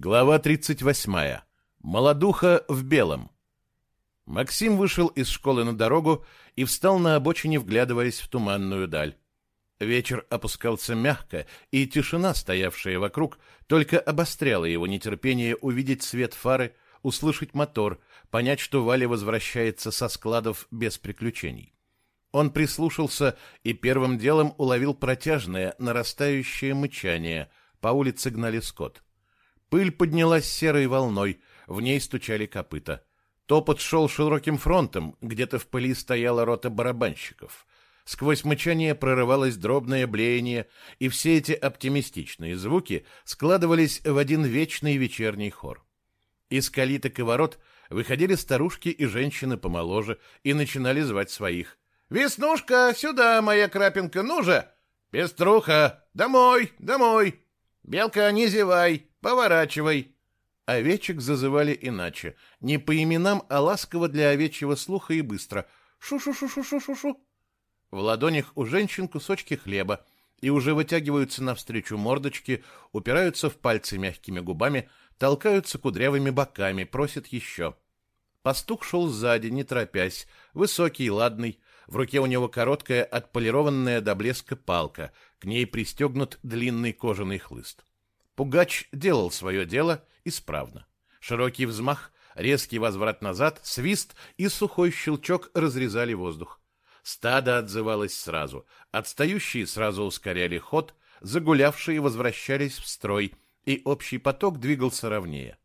Глава 38. Молодуха в белом. Максим вышел из школы на дорогу и встал на обочине, вглядываясь в туманную даль. Вечер опускался мягко, и тишина, стоявшая вокруг, только обостряла его нетерпение увидеть свет фары, услышать мотор, понять, что Валя возвращается со складов без приключений. Он прислушался и первым делом уловил протяжное, нарастающее мычание. По улице гнали скот. Пыль поднялась серой волной, в ней стучали копыта. Топот шел широким фронтом, где-то в пыли стояла рота барабанщиков. Сквозь мычание прорывалось дробное блеяние, и все эти оптимистичные звуки складывались в один вечный вечерний хор. Из калиток и ворот выходили старушки и женщины помоложе и начинали звать своих. «Веснушка, сюда, моя крапинка, ну же! Пеструха, домой, домой! Белка, не зевай, Поворачивай. Овечек зазывали иначе, не по именам, а ласково для овечьего слуха и быстро. Шу-шу-шу-шу-шу-шу-шу. В ладонях у женщин кусочки хлеба, и уже вытягиваются навстречу мордочки, упираются в пальцы мягкими губами, толкаются кудрявыми боками, просят еще. Пастух шел сзади, не торопясь, высокий, ладный, в руке у него короткая, отполированная до блеска палка, к ней пристегнут длинный кожаный хлыст. Пугач делал свое дело исправно. Широкий взмах, резкий возврат назад, свист и сухой щелчок разрезали воздух. Стадо отзывалось сразу, отстающие сразу ускоряли ход, загулявшие возвращались в строй, и общий поток двигался ровнее.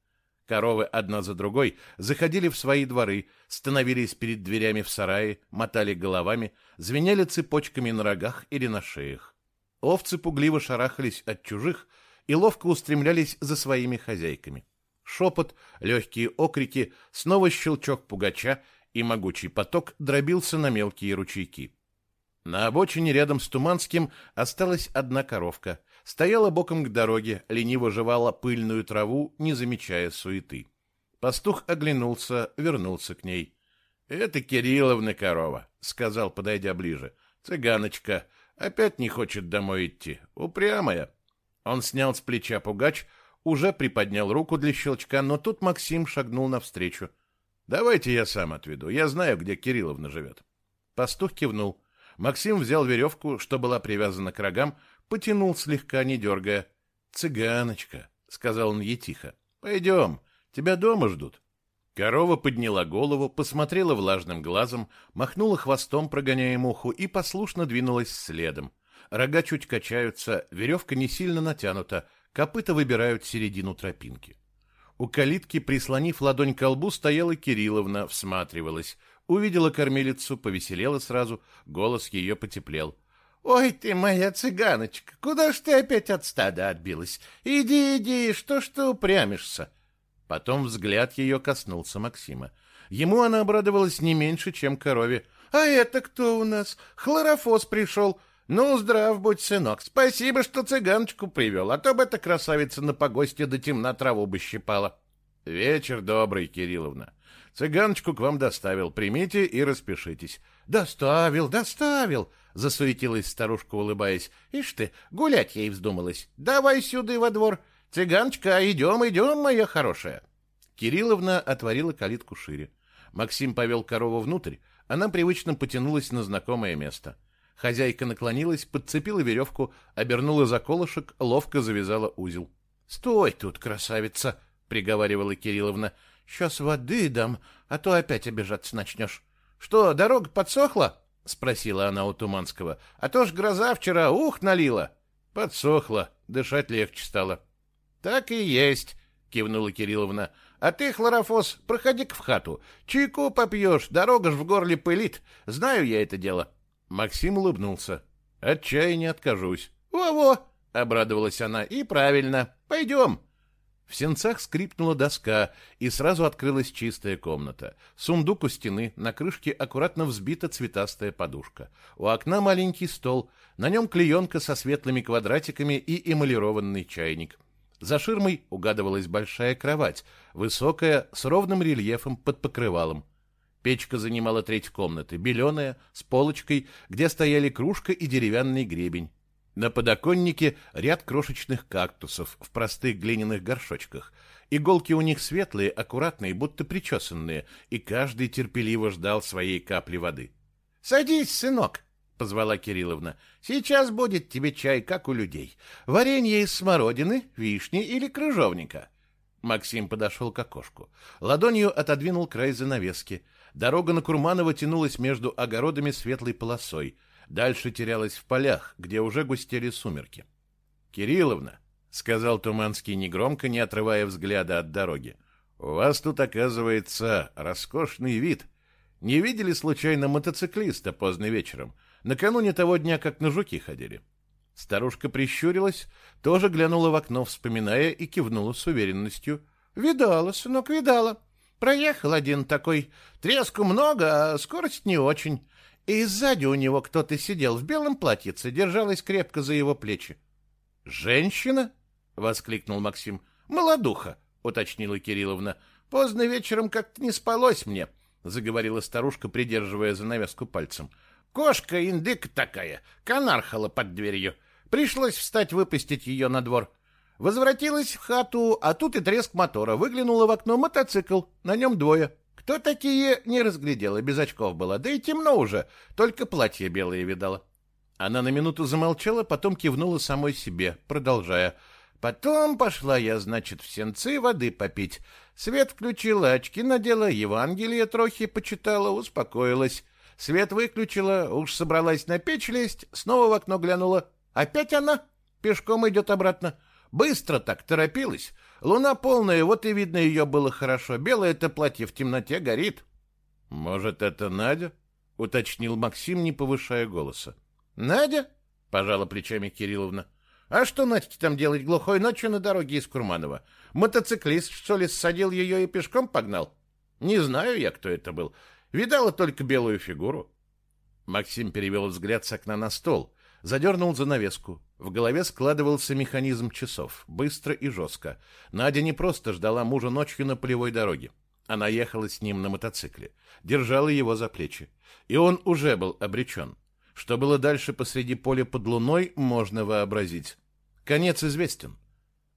Коровы одна за другой заходили в свои дворы, становились перед дверями в сарае, мотали головами, звенели цепочками на рогах или на шеях. Овцы пугливо шарахались от чужих, и ловко устремлялись за своими хозяйками. Шепот, легкие окрики, снова щелчок пугача, и могучий поток дробился на мелкие ручейки. На обочине рядом с Туманским осталась одна коровка. Стояла боком к дороге, лениво жевала пыльную траву, не замечая суеты. Пастух оглянулся, вернулся к ней. — Это Кирилловна корова, — сказал, подойдя ближе. — Цыганочка. Опять не хочет домой идти. Упрямая. Он снял с плеча пугач, уже приподнял руку для щелчка, но тут Максим шагнул навстречу. «Давайте я сам отведу. Я знаю, где Кирилловна живет». Пастух кивнул. Максим взял веревку, что была привязана к рогам, потянул слегка, не дергая. «Цыганочка», — сказал он ей тихо, — «пойдем, тебя дома ждут». Корова подняла голову, посмотрела влажным глазом, махнула хвостом, прогоняя муху, и послушно двинулась следом рога чуть качаются, веревка не сильно натянута, копыта выбирают середину тропинки. У калитки, прислонив ладонь к лбу, стояла Кирилловна, всматривалась. Увидела кормилицу, повеселела сразу, голос ее потеплел. — Ой ты, моя цыганочка, куда ж ты опять от стада отбилась? Иди, иди, что ж ты упрямишься? Потом взгляд ее коснулся Максима. Ему она обрадовалась не меньше, чем корове. — А это кто у нас? Хлорофос пришел. — ну, здрав будь, сынок. Спасибо, что цыганочку привел, а то бы эта красавица на погосте до темна траву бы щипала. Вечер добрый, Кирилловна. Цыганочку к вам доставил. Примите и распишитесь. Доставил, доставил, засуетилась старушка, улыбаясь. Ишь ты, гулять ей вздумалась. Давай сюда во двор. Цыганочка, идем, идем, моя хорошая. Кирилловна отворила калитку шире. Максим повел корову внутрь, она привычно потянулась на знакомое место. Хозяйка наклонилась, подцепила веревку, обернула за колышек, ловко завязала узел. — Стой тут, красавица! — приговаривала Кирилловна. — Сейчас воды дам, а то опять обижаться начнешь. — Что, дорога подсохла? — спросила она у Туманского. — А то ж гроза вчера ух налила. — Подсохла, дышать легче стало. — Так и есть, — кивнула Кирилловна. — А ты, хлорофос, проходи-ка в хату. Чайку попьешь, дорога ж в горле пылит. Знаю я это дело. — Максим улыбнулся. От чая не откажусь. Во-во, обрадовалась она. И правильно. Пойдем. В сенцах скрипнула доска, и сразу открылась чистая комната. Сундук у стены, на крышке аккуратно взбита цветастая подушка. У окна маленький стол, на нем клеенка со светлыми квадратиками и эмалированный чайник. За ширмой угадывалась большая кровать, высокая, с ровным рельефом под покрывалом. Печка занимала треть комнаты, беленая, с полочкой, где стояли кружка и деревянный гребень. На подоконнике ряд крошечных кактусов в простых глиняных горшочках. Иголки у них светлые, аккуратные, будто причесанные, и каждый терпеливо ждал своей капли воды. — Садись, сынок, — позвала Кирилловна. — Сейчас будет тебе чай, как у людей. Варенье из смородины, вишни или крыжовника. Максим подошел к окошку. Ладонью отодвинул край занавески. Дорога на Курманово тянулась между огородами светлой полосой — Дальше терялась в полях, где уже густели сумерки. «Кирилловна», — сказал Туманский негромко, не отрывая взгляда от дороги, — «у вас тут, оказывается, роскошный вид. Не видели случайно мотоциклиста поздно вечером, накануне того дня, как на жуки ходили?» Старушка прищурилась, тоже глянула в окно, вспоминая, и кивнула с уверенностью. «Видала, сынок, видала. Проехал один такой. Треску много, а скорость не очень и сзади у него кто-то сидел в белом платьице, держалась крепко за его плечи. «Женщина?» — воскликнул Максим. «Молодуха», — уточнила Кирилловна. «Поздно вечером как-то не спалось мне», — заговорила старушка, придерживая занавеску пальцем. «Кошка индык такая, канархала под дверью. Пришлось встать выпустить ее на двор. Возвратилась в хату, а тут и треск мотора. Выглянула в окно мотоцикл, на нем двое. Кто такие, не разглядела, без очков была, да и темно уже, только платье белое видала. Она на минуту замолчала, потом кивнула самой себе, продолжая. Потом пошла я, значит, в сенцы воды попить. Свет включила, очки надела, Евангелие трохи почитала, успокоилась. Свет выключила, уж собралась на печь лезть, снова в окно глянула. Опять она пешком идет обратно. Быстро так, торопилась. Луна полная, вот и видно ее было хорошо. Белое-то платье в темноте горит. — Может, это Надя? — уточнил Максим, не повышая голоса. — Надя? — пожала плечами Кирилловна. — А что Надьке там делать глухой ночью на дороге из Курманова? Мотоциклист, что ли, ссадил ее и пешком погнал? Не знаю я, кто это был. Видала только белую фигуру. Максим перевел взгляд с окна на стол, задернул занавеску. В голове складывался механизм часов, быстро и жестко. Надя не просто ждала мужа ночью на полевой дороге. Она ехала с ним на мотоцикле, держала его за плечи. И он уже был обречен. Что было дальше посреди поля под луной, можно вообразить. Конец известен.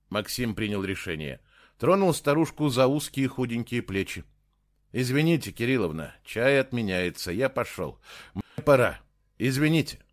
Максим принял решение. Тронул старушку за узкие худенькие плечи. «Извините, Кирилловна, чай отменяется, я пошел. Мне пора. Извините».